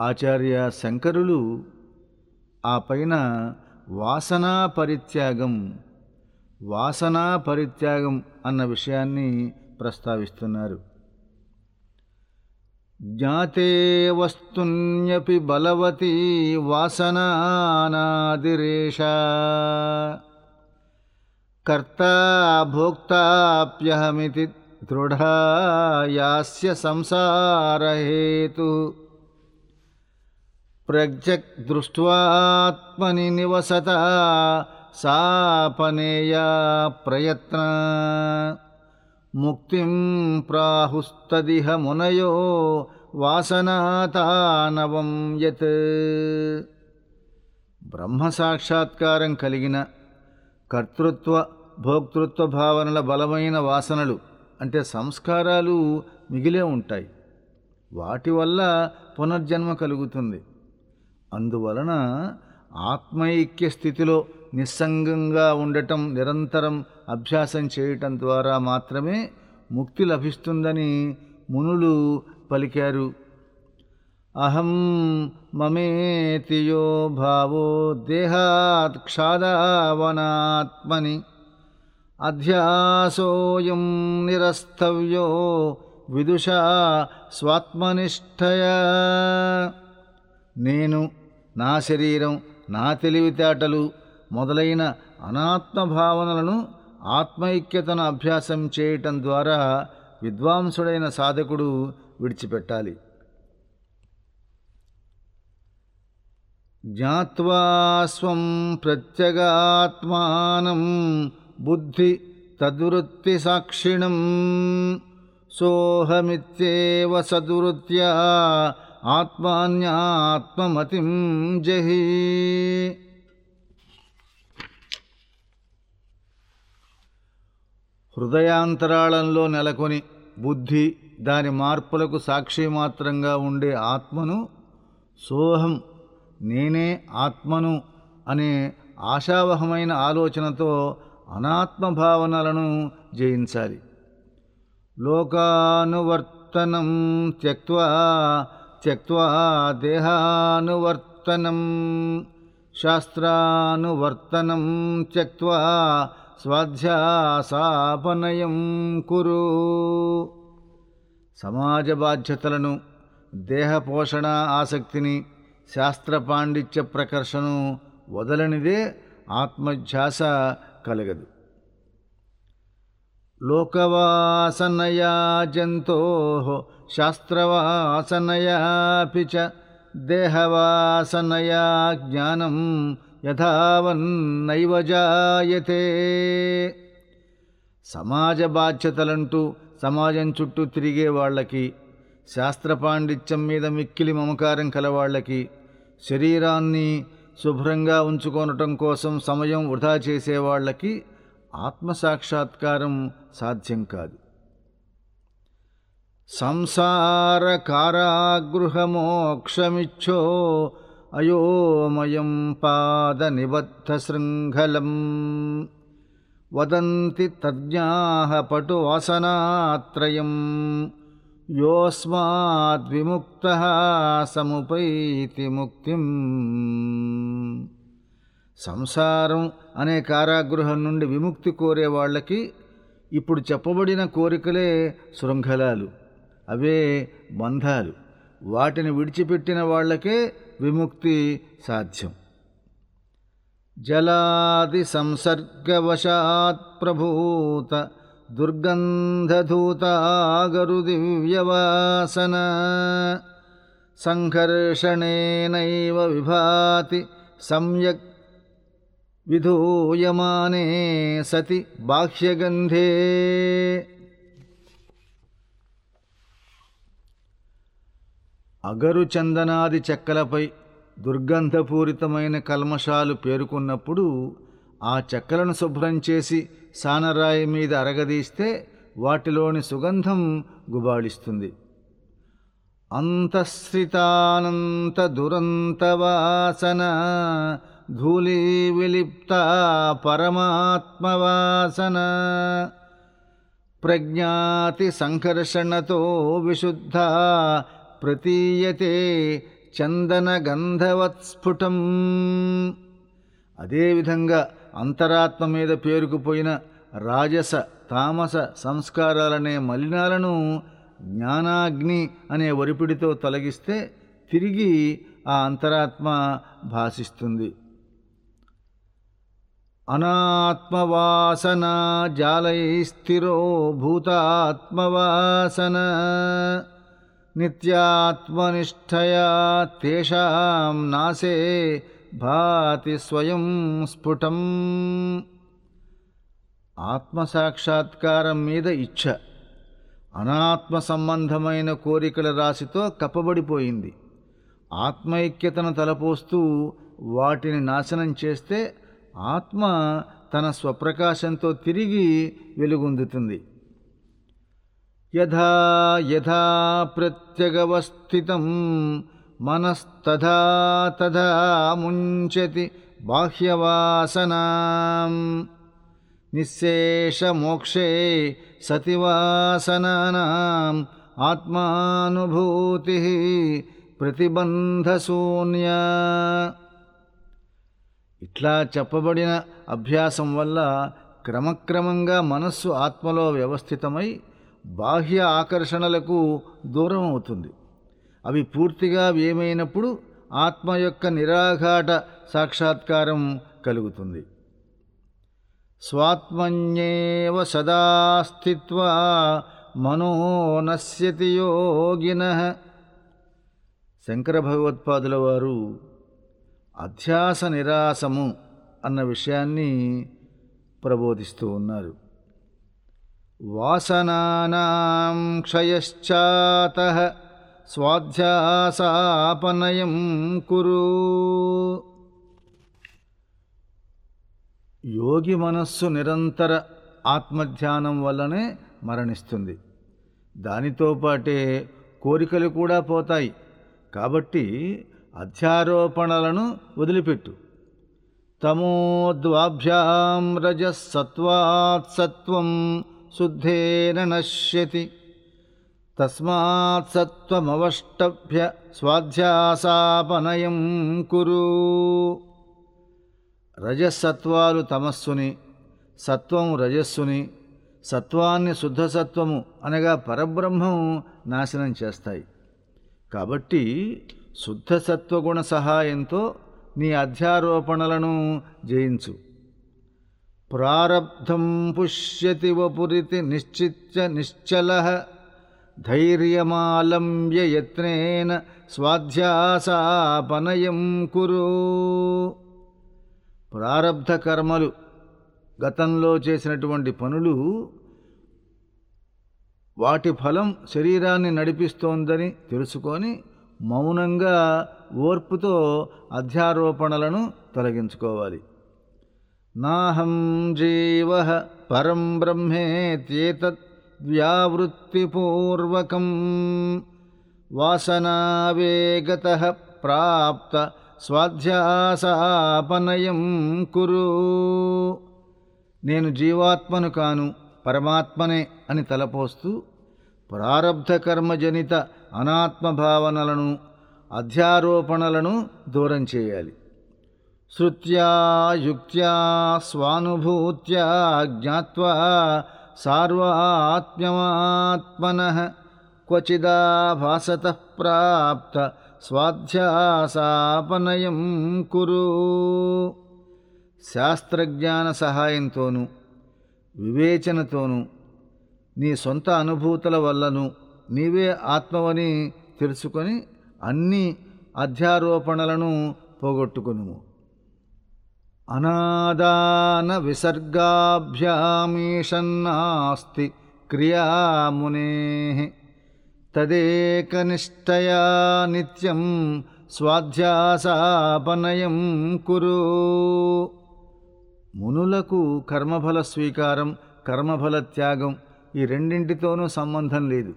ఆచార్య శంకరులు ఆ పైన వాసనా పరిత్యాగం వాసనా పరిత్యాగం అన్న విషయాన్ని ప్రస్తావిస్తున్నారు. జ్ఞాతే వస్తున్యపి బలవతి వాసనానాదిరేష కర్తా భోక్తాప్యహమితి దృఢాయాస్య సంసారహేతు. ప్రజ్ఞదృష్ట్వాత్మని నివసత సాపనేయా ప్రయత్న. ముక్తిం ప్రాహుస్తదిహ మునయో వాసనాతానవం యత్. బ్రహ్మ సాక్షాత్కారం కలిగిన కర్తృత్వ భోక్తృత్వ భావనల బలమైన వాసనలు అంటే సంస్కారాలు మిగిలే ఉంటాయి. వాటి వల్ల పునర్జన్మ కలుగుతుంది. అందువలన ఆత్మైక్య స్థితిలో నిస్సంగంగా ఉండటం నిరంతరం అభ్యాసం చేయటం ద్వారా మాత్రమే ముక్తి లభిస్తుందని మునులు పలికారు. అహం మమేతియో భావో దేహాత్ క్షాదావనాత్మని అధ్యాసోయం నిరస్తవ్యో విదుషా స్వాత్మనిష్టయ. నేను నా శరీరం నా తెలివితేటలు మొదలైన అనాత్మ భావనలను ఆత్మైక్యతను అభ్యాసం చేయటం ద్వారా విద్వాంసుడైన సాధకుడు విడిచిపెట్టాలి. జ్ఞాత్వా స్వం ప్రత్యగాత్మానం బుద్ధి తద్వృత్తి సాక్షిణం. సోహమిత్యేవ సద్వృత్యా ఆత్మాన్యాత్మమతిం జహి. హృదయాంతరాళంలో నెలకొని బుద్ధి దాని మార్పులకు సాక్షి మాత్రంగా ఉండే ఆత్మను సోహం నేనే ఆత్మను అనే ఆశావహమైన ఆలోచనతో అనాత్మ భావనలను జయించాలి. లోకానువర్తనం త్యక్వా త్యక్వా దేహానువర్తనం శాస్త్రానువర్తనం త్యక్వా స్వాధ్యాసాపనయం కురు సమాజ బాధ్యతలను దేహపోషణ ఆసక్తిని శాస్త్ర పాండిత్య ప్రకర్షను వదలనిదే ఆత్మధ్యాస కలగదు. లోకవాసనయా జంతో శాస్త్రవాసనయాపి చ దేహవాసనయా జ్ఞానం యథావన్నైవ జాయతే సమాజ బాధ్యతలంటూ సమాజం చుట్టూ తిరిగే వాళ్ళకి శాస్త్ర పాండిత్యం మీద మిక్కిలి మమకారం కలవాళ్ళకి శరీరాన్ని శుభ్రంగా ఉంచుకోనటం కోసం సమయం వృధా చేసేవాళ్ళకి ఆత్మసాక్షాత్కారం సాధ్యం కాదు. సంసార కారాగృహమోక్షమిచ్చో అయోమయం పాద నిబద్ధ శృంఖలం వదంతి తజ్ఞాః పటు వాసనాత్రయం. యోస్మాద్విముక్త సముపైతి ముక్తిం. సంసారం అనే కారాగృహం నుండి విముక్తి కోరే వాళ్ళకి ఇప్పుడు చెప్పబడిన కోరికలే శృంఖలాలు. అవే బంధాలు. వాటిని విడిచిపెట్టిన వాళ్ళకే విముక్తి సాధ్యం. జలాది సంసర్గవశాత్ ప్రభూత దుర్గంధధూతాగరు దివ్యవాసన సంఘర్షణేనైవ విభాతి సమ్యక్ విధూయమానే సతి బాహ్యగంధే. అగరు చందనాది చెక్కలపై దుర్గంధపూరితమైన కల్మషాలు పేరుకున్నప్పుడు ఆ చెక్కలను శుభ్రం చేసి సానరాయి మీద అరగదీస్తే వాటిలోని సుగంధం గుబాళిస్తుంది. అంతఃశ్రితానంత దురంత వాసన ధూళి విలిప్త పరమాత్మవాసన ప్రజ్ఞాతి సంకర్షణతో విశుద్ధ ప్రతీయతే చందనగంధవత్స్ఫుటం అదేవిధంగా అంతరాత్మ మీద పేరుకుపోయిన రాజస తామస సంస్కారాలనే మలినాలను జ్ఞానాగ్ని అనే ఒరిపిడితో తొలగిస్తే తిరిగి ఆ అంతరాత్మ భాషిస్తుంది అనాత్మవాసన జాలైస్థిరో భూతాత్మవాసన నిత్యాత్మనిష్టయా తేషాం నాశే భాతి స్వయం స్ఫుటం. ఆత్మసాక్షాత్కారం మీద ఇచ్ఛ. అనాత్మ సంబంధమైన కోరికల రాశితో కప్పబడిపోయింది. ఆత్మైక్యతను తలపోస్తూ వాటిని నాశనం చేస్తే ఆత్మ తన స్వప్రకాశంతో తిరిగి వెలుగొందుతుంది. యథా యథా ప్రత్యగవస్థితం మనస్తథా తథా ముంచతి బాహ్యవాసనాం. నిశేషమోక్షే సతివాసనా ఆత్మానుభూతి ప్రతిబంధశూన్యా. ఇట్లా చెప్పబడిన అభ్యాసం వల్ల క్రమక్రమంగా మనస్సు ఆత్మలో వ్యవస్థితమై బాహ్య ఆకర్షణలకు దూరం అవుతుంది. అవి పూర్తిగా ఏమైనప్పుడు ఆత్మ యొక్క నిరాఘాట సాక్షాత్కారం కలుగుతుంది. స్వాత్మన్యేవ సదా స్థిత్వా యోగిన. శంకర భగవత్పాదుల వారు అధ్యాస నిరాసము అన్న విషయాన్ని ప్రబోధిస్తూ ఉన్నారు. వాసనానాం క్షయశ్చాత స్వాధ్యాసాపనయం కురు. యోగి మనస్సు నిరంతర ఆత్మధ్యానం వల్లనే మరణిస్తుంది. దానితో పాటే కోరికలు కూడా పోతాయి. కాబట్టి అధ్యారోపణలను వదిలిపెట్టు. తమోద్వాభ్యాం రజసత్వాత్ సత్వం శుద్ధేన నశ్యతి. తస్మాత్ సత్వమవష్టభ్య స్వాధ్యాసాపనయం కురు. రజసత్వాలు తమస్సుని సత్వం రజస్సుని సత్వాన్ని శుద్ధసత్వము అనగా పరబ్రహ్మం నాశనం చేస్తాయి. కాబట్టి శుద్ధ సత్వగుణ సహాయంతో నీ అధ్యారోపణలను జయించు. ప్రారబ్ధం పుష్యతి వపురితి నిశ్చిత్య నిశ్చల ధైర్యమాలంబ్య యత్నేన స్వాధ్యాసాపనయం కురు. ప్రారబ్ధ కర్మలు గతంలో చేసినటువంటి పనులు వాటి ఫలం శరీరాన్ని నడిపిస్తోందని తెలుసుకొని మౌనంగా ఓర్పుతో అధ్యారోపణలను తొలగించుకోవాలి. నాహం జీవ పరం బ్రహ్మేత్యేతత్ వ్యావృత్తిపూర్వకం వాసనావేగత ప్రాప్త స్వాధ్యాసాపనయం కురు. నేను జీవాత్మను కాను పరమాత్మనే అని తలపోస్తూ ప్రారబ్ధకర్మజనిత అనాత్మ భావనలను అధ్యారోపణలను దూరం చేయాలి. శృత్యా యుక్త్యా స్వానుభూత్యా జ్ఞాత్వా సార్వాత్మ్యమాత్మన క్వచిదాభాసత ప్రాప్త స్వాధ్యాసాపనయం కురు. శాస్త్రజ్ఞాన సహాయంతోనూ వివేచనతోనూ నీ సొంత అనుభూతుల వల్లను నీవే ఆత్మవని తెలుసుకొని అన్ని అధ్యారోపణలను పోగొట్టుకును అనాదాన విసర్గాభ్యామీషన్నాస్తి క్రియామునే తదేకనిష్టయా నిత్యం స్వాధ్యాసాపనయం కురు. మునులకు కర్మఫల స్వీకారం కర్మఫల త్యాగం ఈ రెండింటితోనూ సంబంధం లేదు.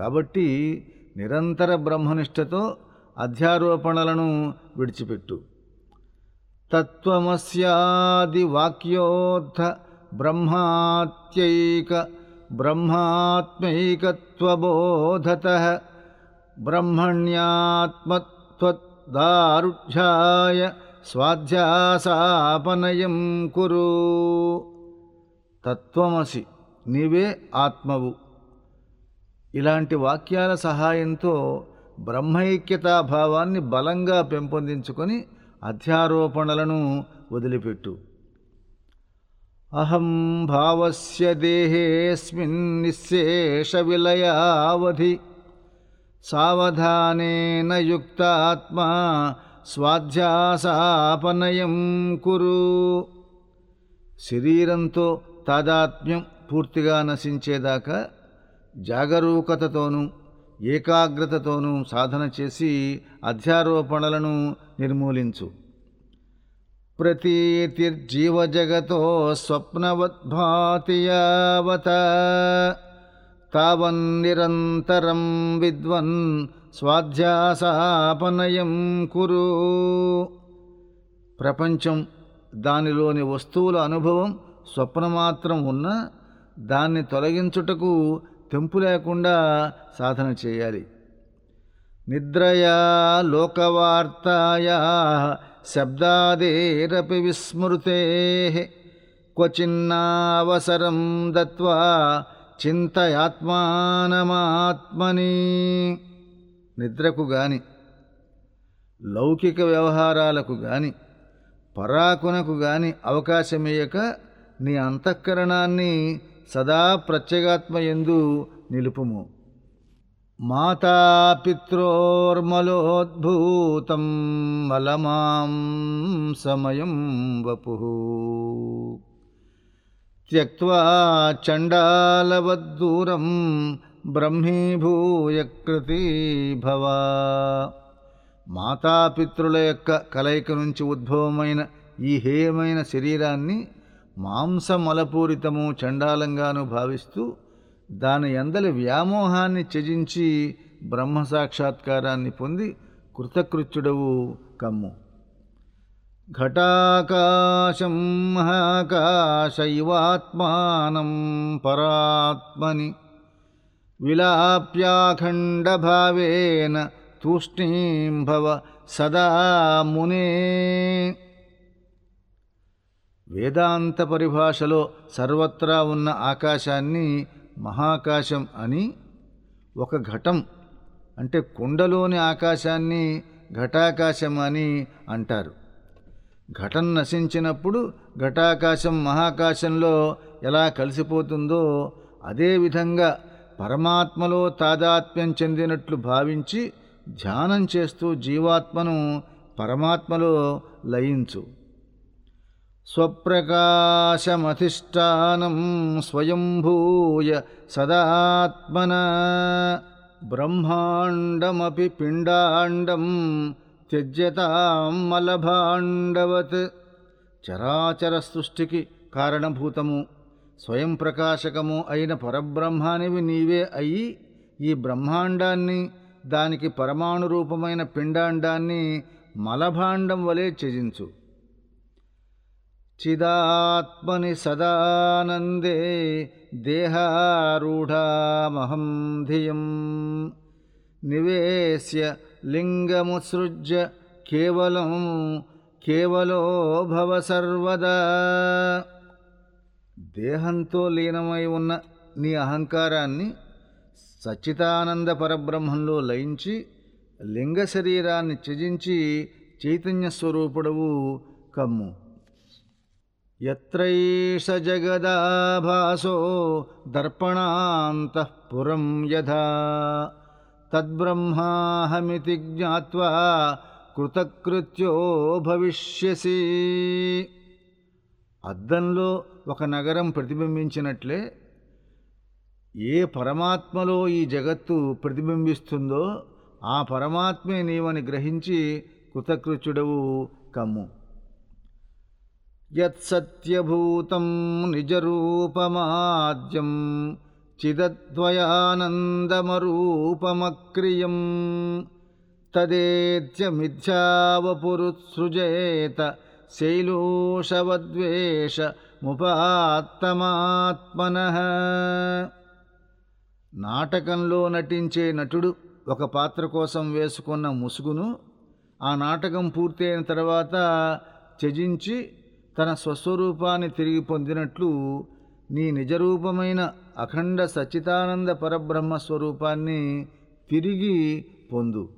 కాబట్టి నిరంతర బ్రహ్మనిష్టతో అధ్యారోపణలను విడిచిపెట్టు. తత్వమస్యాదివాక్యోర్థ బ్రహ్మాత్యైక బ్రహ్మాత్మైకత్వబోధత బ్రహ్మణ్యాత్మత్వదారుఢ్యాయ స్వాధ్యాసాపనయం కురు. తత్వమసి నీవే ఆత్మవు. ఇలాంటి వాక్యాల సహాయంతో బ్రహ్మైక్యతాభావాన్ని బలంగా పెంపొందించుకొని అధ్యారోపణలను వదిలిపెట్టు. అహం భావస్య దేహేస్మిన్ నిశేష విలయావధి సావధానేన యుక్తాత్మా స్వాధ్యాసాపనయం కురు. శరీరంతో తాదాత్మ్యం పూర్తిగా నశించేదాకా జాగరూకతతోనూ ఏకాగ్రతతోనూ సాధన చేసి అధ్యారోపణలను నిర్మూలించు. ప్రతీతిర్జీవజగతో స్వప్నవద్భాతియావత తావన్నిరంతరం విద్వన్ స్వాధ్యాసాపనయం కురు. ప్రపంచం దానిలోని వస్తువుల అనుభవం స్వప్నమాత్రం ఉన్న దాన్ని తొలగించుటకు తెంపు లేకుండా సాధన చేయాలి. నిద్రయా లోకవార్తాయా శబ్దాదేరపి విస్మృతే క్వచిన్నావసరం దత్వా చింతయాత్మానమాత్మని. నిద్రకు గాని లౌకిక వ్యవహారాలకు గాని పరాకునకు గాని అవకాశమేయక నీ అంతఃకరణాన్ని సదా ప్రత్యేగాత్మయందు నిలుపుము. మాతాపిత్రోర్మలోద్భూతం మలమాం సమయం వపు. త్యక్వా చండాలవద్దూరం భవ. మాతాపితృల యొక్క కలయిక నుంచి ఉద్భవమైన ఈ హేయమైన శరీరాన్ని మాంసమలపూరితము చండాలంగాను భావిస్తూ దాని ఎందలి వ్యామోహాన్ని త్యజించి బ్రహ్మ సాక్షాత్కారాన్ని పొంది కృతకృత్యుడవు కమ్ము. ఘటాకాశం మహాకాశైవాత్మానం పరాత్మని విలాప్యాఖండభావేన తూష్ణీం భవ సదా మునే వేదాంత పరిభాషలో సర్వత్రా ఉన్న ఆకాశాన్ని మహాకాశం అని ఒక ఘటం అంటే కుండలోని ఆకాశాన్ని ఘటాకాశం అని అంటారు. ఘటం నశించినప్పుడు ఘటాకాశం మహాకాశంలో ఎలా కలిసిపోతుందో అదేవిధంగా పరమాత్మలో తాదాత్మ్యం చెందినట్లు భావించి ధ్యానం చేస్తూ జీవాత్మను పరమాత్మలో లయించు. స్వప్రకాశమధిష్టానం స్వయంభూయ సదాత్మన బ్రహ్మాండమపి పిండాండం త్యజ్యతాం మలభాండవత్. చరాచర సృష్టికి కారణభూతము స్వయం ప్రకాశకము అయిన పరబ్రహ్మానివి నీవే అయి ఈ బ్రహ్మాండాన్ని దానికి పరమాణు రూపమైన పిండాండాన్ని మలభాండం వలె త్యజించు. చిదాత్మని సదానందే దేహారూఢామహం ధియం నివేశ్య లింగముత్సృజ్య కేవలం కేవలో భవ సర్వదా దేహంతో లీనమై ఉన్న నీ అహంకారాన్ని సచ్చితానంద పరబ్రహ్మంలో లయించి లింగ శరీరాన్ని త్యజించి చైతన్య స్వరూపుడవు కమ్ము. ఎత్రైష జగదాభాసో దర్పణాంతఃపురం యథా తద్బ్రహ్మాహమితి జ్ఞాత్వా కృతకృత్యో భవిష్యసి అద్దంలో ఒక నగరం ప్రతిబింబించినట్లే ఏ పరమాత్మలో ఈ జగత్తు ప్రతిబింబిస్తుందో ఆ పరమాత్మే నీవని గ్రహించి కృతకృత్యుడవు కమ్ము. యత్సత్యభూతం నిజరూపమాద్యం చిదద్వయానందమరూపమక్రియం తదేత్య మిథ్యావపురుత్సృజేత శైలోషవద్వేష ముపాత్తమాత్మన నాటకంలో నటించే నటుడు ఒక పాత్ర కోసం వేసుకున్న ముసుగును ఆ నాటకం పూర్తయిన తర్వాత త్యజించి తన స్వస్వరూపాన్ని తిరిగి పొందినట్లు నీ నిజరూపమైన అఖండ సచ్చిదానంద పరబ్రహ్మ స్వరూపాన్ని తిరిగి పొందు.